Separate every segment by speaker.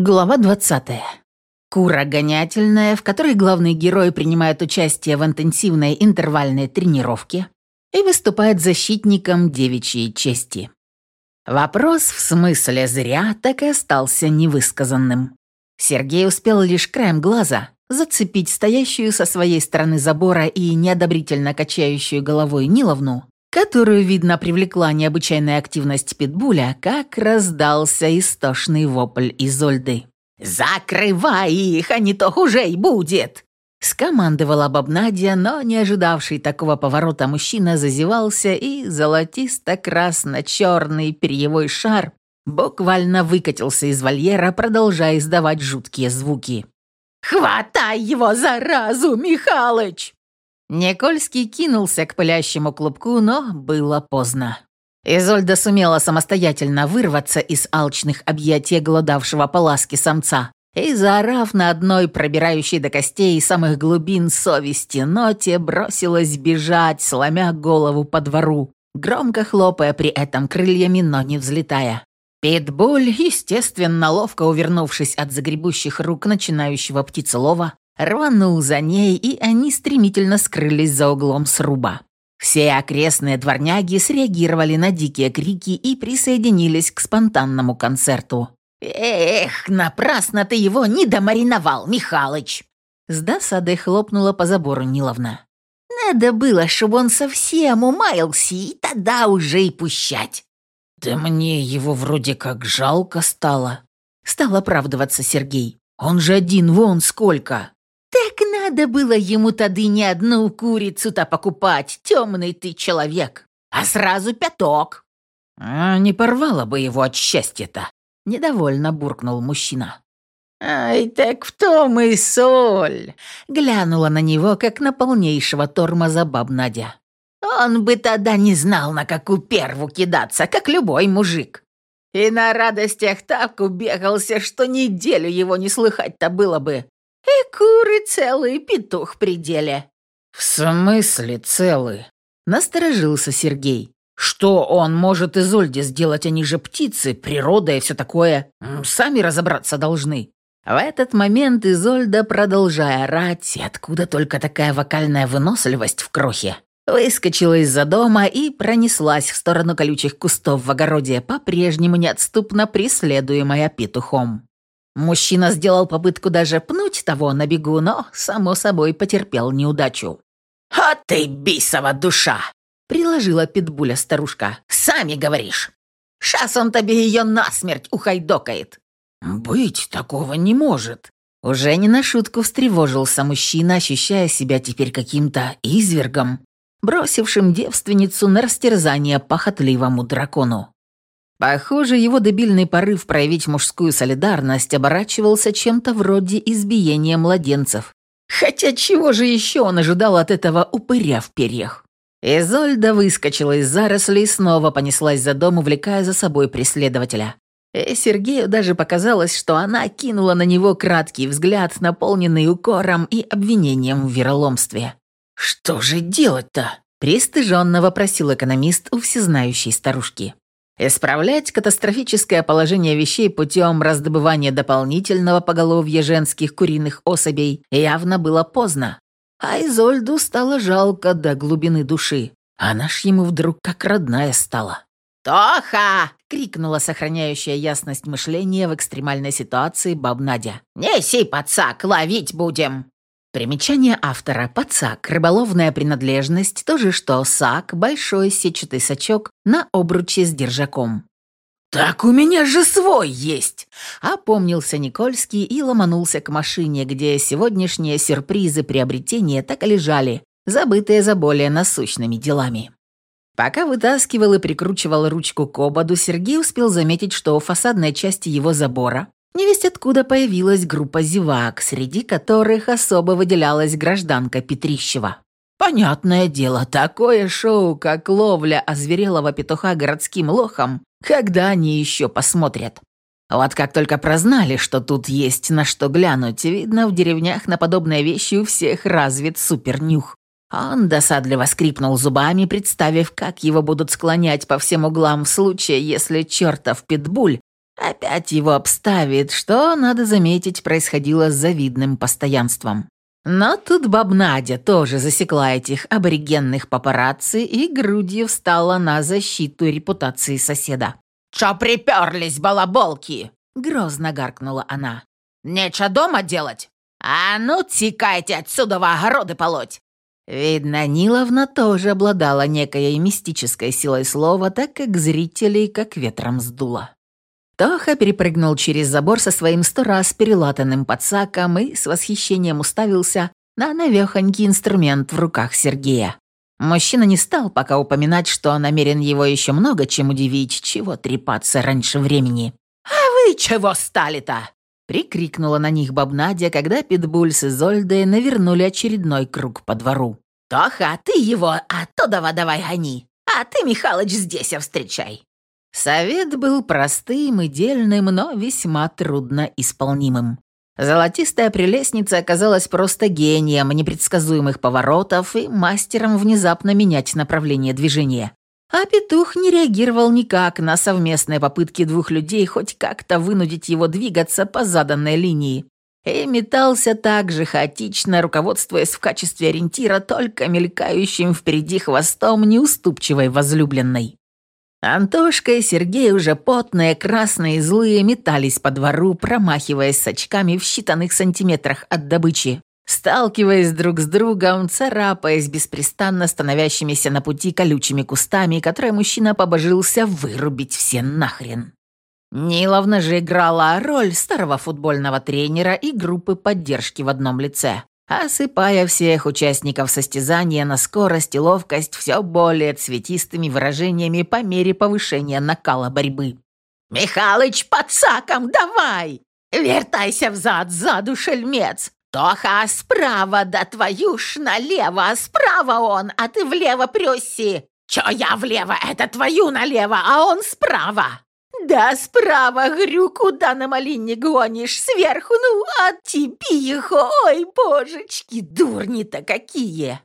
Speaker 1: Глава 20. Кура гонятельная, в которой главный герой принимает участие в интенсивной интервальной тренировке и выступает защитником девичьей чести. Вопрос в смысле «зря» так и остался невысказанным. Сергей успел лишь краем глаза зацепить стоящую со своей стороны забора и неодобрительно качающую головой Ниловну, которую, видно, привлекла необычайная активность питбуля, как раздался истошный вопль Изольды. «Закрывай их, а не то хуже будет!» Скомандовала Бабнадя, но не ожидавший такого поворота мужчина зазевался, и золотисто-красно-черный перьевой шар буквально выкатился из вольера, продолжая издавать жуткие звуки. «Хватай его, заразу, Михалыч!» Никольский кинулся к пылящему клубку, но было поздно. Изольда сумела самостоятельно вырваться из алчных объятий голодавшего по ласке самца и, заорав на одной пробирающей до костей самых глубин совести ноте, бросилась бежать, сломя голову по двору, громко хлопая при этом крыльями, но не взлетая. Питбуль, естественно, ловко увернувшись от загребущих рук начинающего птицелова, рванул за ней, и они стремительно скрылись за углом сруба. Все окрестные дворняги среагировали на дикие крики и присоединились к спонтанному концерту. «Эх, напрасно ты его не домариновал, Михалыч!» С досадой хлопнула по забору Ниловна. «Надо было, чтобы он совсем умаялся, и тогда уже и пущать».
Speaker 2: «Да мне его вроде как жалко стало», — стал оправдываться Сергей. «Он же один вон сколько!»
Speaker 1: «Так надо было ему тады не одну курицу-то покупать, темный ты человек, а сразу пяток».
Speaker 2: «А не порвало бы его от счастья-то», — недовольно буркнул мужчина.
Speaker 1: «Ай, так в том и соль!» — глянула на него, как на полнейшего тормоза баб Надя. «Он бы тогда не знал, на какую перву кидаться, как любой мужик. И на радостях так убегался, что неделю его не слыхать-то было бы. И куры целый, петух в пределе».
Speaker 2: «В смысле целый?» — насторожился Сергей. «Что он может из Ольди сделать, они же птицы, природа и все такое? Сами разобраться должны».
Speaker 1: В этот момент Изольда, продолжая орать, и откуда только такая вокальная выносливость в крохе, выскочила из-за дома и пронеслась в сторону колючих кустов в огороде, по-прежнему неотступно преследуемая петухом. Мужчина сделал попытку даже пнуть того на бегу, но, само собой, потерпел неудачу. «А ты бисова душа!» — приложила питбуля старушка. «Сами говоришь. Шас он тебе ее насмерть ухайдокает».
Speaker 2: «Быть такого не может».
Speaker 1: Уже не на шутку встревожился мужчина, ощущая себя теперь каким-то извергом, бросившим девственницу на растерзание похотливому дракону. Похоже, его дебильный порыв проявить мужскую солидарность оборачивался чем-то вроде избиения младенцев. Хотя чего же еще он ожидал от этого упыря в перьях? Изольда выскочила из зарослей и снова понеслась за дом, увлекая за собой преследователя. И Сергею даже показалось, что она кинула на него краткий взгляд, наполненный укором и обвинением в вероломстве. «Что же делать-то?» – пристыженно вопросил экономист у всезнающей старушки. Исправлять катастрофическое положение вещей путем раздобывания дополнительного поголовья женских куриных особей явно было поздно. А Изольду стало жалко до глубины души. Она ж ему вдруг как родная стала. «Тоха!» — крикнула сохраняющая ясность мышления в экстремальной ситуации баб Надя. «Неси подсак, ловить будем!» Примечание автора. Подсак. Рыболовная принадлежность. То же, что сак. Большой сетчатый сачок на обруче с держаком. «Так у меня же свой есть!» Опомнился Никольский и ломанулся к машине, где сегодняшние сюрпризы приобретения так и лежали, забытые за более насущными делами. Пока вытаскивал и прикручивал ручку к ободу, Сергей успел заметить, что у фасадной части его забора Невесть откуда появилась группа зевак, среди которых особо выделялась гражданка Петрищева. Понятное дело, такое шоу, как ловля озверелого петуха городским лохом, когда они еще посмотрят. Вот как только прознали, что тут есть на что глянуть, видно, в деревнях на подобные вещи у всех развит супернюх. Он досадливо скрипнул зубами, представив, как его будут склонять по всем углам в случае, если чертов питбуль Опять его обставит, что, надо заметить, происходило с завидным постоянством. Но тут баб Надя тоже засекла этих аборигенных папарацци и грудью встала на защиту репутации соседа. «Чё приперлись, балаболки?» — грозно гаркнула она. «Нечего дома делать? А ну, текайте отсюда в огороды полоть!» Видно, Ниловна тоже обладала некой мистической силой слова, так как зрителей как ветром сдуло. Тоха перепрыгнул через забор со своим сто раз перелатанным подсаком и с восхищением уставился на навехонький инструмент в руках Сергея. Мужчина не стал пока упоминать, что намерен его еще много чем удивить, чего трепаться раньше времени. «А вы чего стали-то?» прикрикнула на них бабнадя, когда Питбуль с Изольдой навернули очередной круг по двору. «Тоха, ты его оттуда давай гони, а ты, Михалыч, здесь встречай». Совет был простым и дельным, но весьма трудно исполнимым. Золотистая прелестница оказалась просто гением непредсказуемых поворотов и мастером внезапно менять направление движения. А петух не реагировал никак на совместные попытки двух людей хоть как-то вынудить его двигаться по заданной линии. И метался так же хаотично, руководствуясь в качестве ориентира только мелькающим впереди хвостом неуступчивой возлюбленной. Антошка и Сергей уже потные, красные и злые метались по двору, промахиваясь с очками в считанных сантиметрах от добычи, сталкиваясь друг с другом, царапаясь беспрестанно становящимися на пути колючими кустами, которые мужчина побожился вырубить все нахрен. Ниловна же играла роль старого футбольного тренера и группы поддержки в одном лице осыпая всех участников состязания на скорость и ловкость все более цветистыми выражениями по мере повышения накала борьбы. «Михалыч, под саком, давай! Вертайся взад, заду, шельмец! Тоха, справа, да твою ж налево, справа он, а ты влево прёси! Чё я влево, это твою налево, а он справа!» «Да, справа, грю, куда на малине гонишь? Сверху, ну, отъеби их, ой, божечки, дурни-то какие!»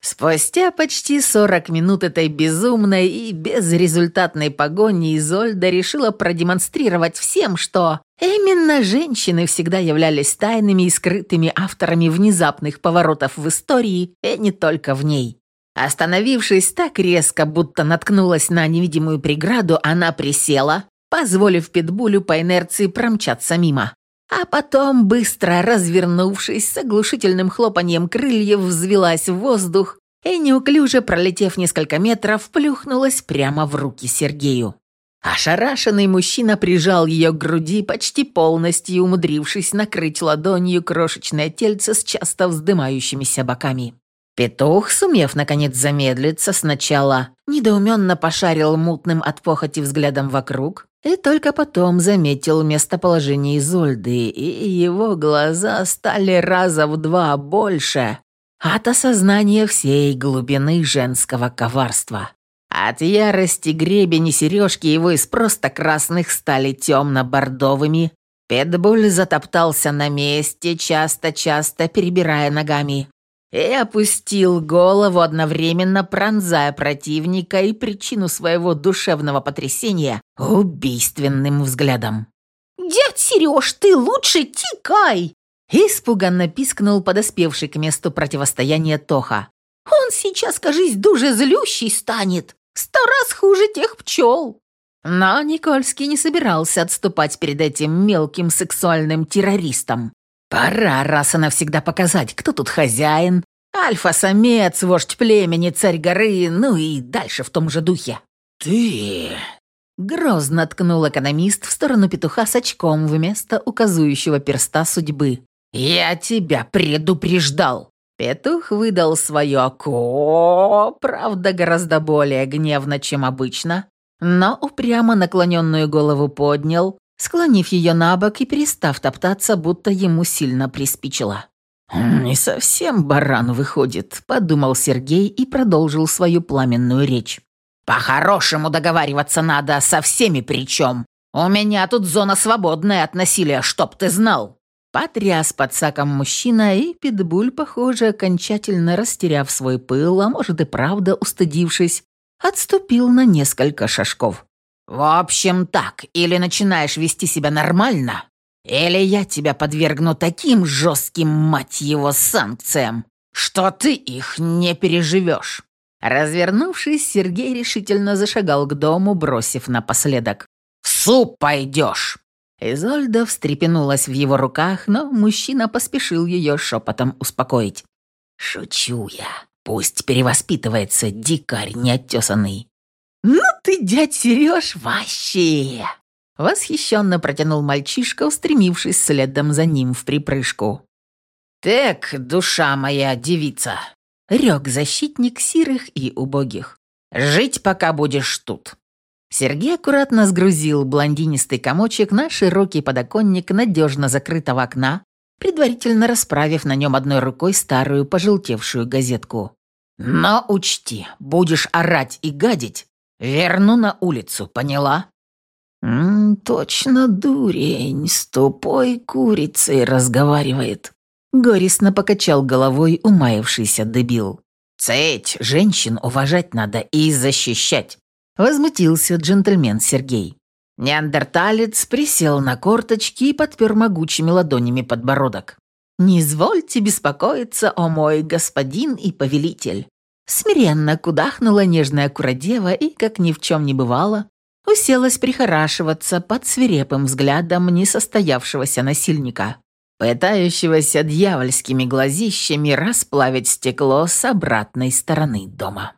Speaker 1: Спустя почти 40 минут этой безумной и безрезультатной погони Изольда решила продемонстрировать всем, что именно женщины всегда являлись тайными и скрытыми авторами внезапных поворотов в истории, и не только в ней. Остановившись так резко, будто наткнулась на невидимую преграду, она присела, позволив Питбулю по инерции промчаться мимо. А потом, быстро развернувшись, с оглушительным хлопаньем крыльев взвелась в воздух и, неуклюже пролетев несколько метров, плюхнулась прямо в руки Сергею. Ошарашенный мужчина прижал ее к груди, почти полностью умудрившись накрыть ладонью крошечное тельце с часто вздымающимися боками. Петух, сумев наконец замедлиться, сначала недоуменно пошарил мутным от похоти взглядом вокруг и только потом заметил местоположение Изольды, и его глаза стали раза в два больше от осознания всей глубины женского коварства. От ярости гребень и сережки его из просто красных стали темно-бордовыми. Петбуль затоптался на месте, часто-часто перебирая ногами и опустил голову, одновременно пронзая противника и причину своего душевного потрясения убийственным взглядом.
Speaker 2: «Дядь Сереж, ты лучше тикай!»
Speaker 1: Испуганно пискнул подоспевший к месту противостояния Тоха.
Speaker 2: «Он сейчас, кажись, дуже злющий станет. Сто раз хуже тех пчел!»
Speaker 1: Но Никольский не собирался отступать перед этим мелким сексуальным террористом. Пора раз и навсегда показать, кто тут хозяин. Альфа-самец, вождь племени, царь горы, ну и дальше в том же духе. «Ты...» Грозно ткнул экономист в сторону петуха с очком вместо указующего перста судьбы. «Я тебя предупреждал!» Петух выдал свое «ко», правда, гораздо более гневно, чем обычно, но упрямо наклоненную голову поднял, склонив ее на бок и перестав топтаться, будто ему сильно приспичило. «Не совсем баран выходит», — подумал Сергей и продолжил свою пламенную речь. «По-хорошему договариваться надо со всеми причем. У меня тут зона свободная от насилия, чтоб ты знал». Потряс под саком мужчина, и Питбуль, похоже, окончательно растеряв свой пыл, а может и правда устыдившись, отступил на несколько шажков. В общем так, или начинаешь вести себя нормально, или я тебя подвергну таким жестким, мать его, санкциям, что ты их не переживешь». Развернувшись, Сергей решительно зашагал к дому, бросив напоследок. «В суп пойдешь!» Изольда встрепенулась в его руках, но мужчина поспешил ее шепотом успокоить. «Шучу я. Пусть перевоспитывается дикарь неоттесанный». «Ну ты, дядь Сереж, вообще!» Восхищенно протянул мальчишка, устремившись следом за ним в припрыжку. «Так, душа моя девица!» — рёк защитник сирых и убогих. «Жить пока будешь тут!» Сергей аккуратно сгрузил блондинистый комочек на широкий подоконник надежно закрытого окна, предварительно расправив на нем одной рукой старую пожелтевшую газетку. «Но учти, будешь орать и гадить, верну на улицу, поняла?» «М -м, «Точно дурень, с тупой курицей разговаривает», — горестно покачал головой умаявшийся дебил. «Цеть, женщин уважать надо и защищать», — возмутился джентльмен Сергей. Неандерталец присел на корточки и подпер могучими ладонями подбородок. «Не извольте беспокоиться, о мой господин и повелитель!» Смиренно кудахнула нежная куродева и, как ни в чем не бывало, уселась прихорашиваться под свирепым взглядом несостоявшегося насильника, пытающегося дьявольскими глазищами расплавить стекло с обратной стороны дома.